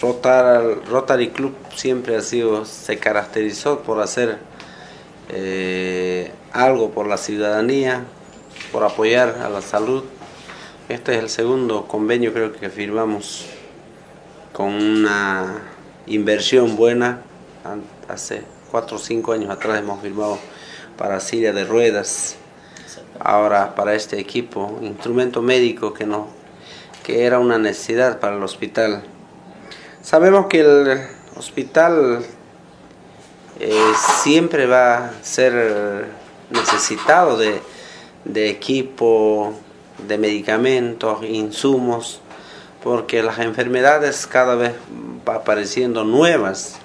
Rotary Club siempre ha sido, se caracterizó por hacer eh, algo por la ciudadanía, por apoyar a la salud. Este es el segundo convenio creo que firmamos con una inversión buena. Hace cuatro o cinco años atrás hemos firmado para Siria de Ruedas, ahora para este equipo, instrumento médico que, no, que era una necesidad para el hospital. Sabemos que el hospital eh, siempre va a ser necesitado de, equipo, de medicamentos, insumos, porque las enfermedades cada vez van apareciendo nuevas,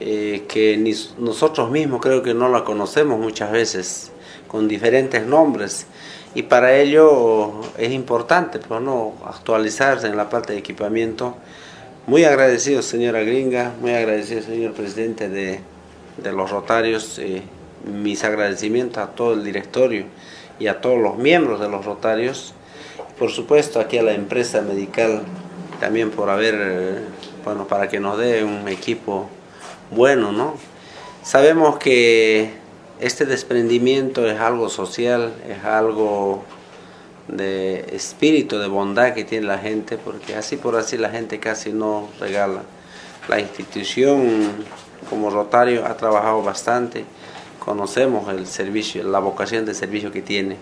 eh, que nosotros mismos creo que no las conocemos muchas veces, con diferentes nombres. Y para ello es importante pues, ¿no? actualizarse en la parte de equipamiento muy agradecido, señora Gringa, muy agradecido, señor presidente de, los Rotarios. Eh, mis agradecimientos a todo el directorio y a todos los miembros de los Rotarios. Por supuesto, aquí a la empresa medical también por haber, bueno, para que nos dé un equipo bueno, ¿no? Sabemos que este desprendimiento es algo social, es algo de espíritu de bondad que tiene la gente, porque así por así la gente casi no regala. La institución como Rotario ha trabajado bastante, conocemos el servicio, la vocación de servicio que tiene.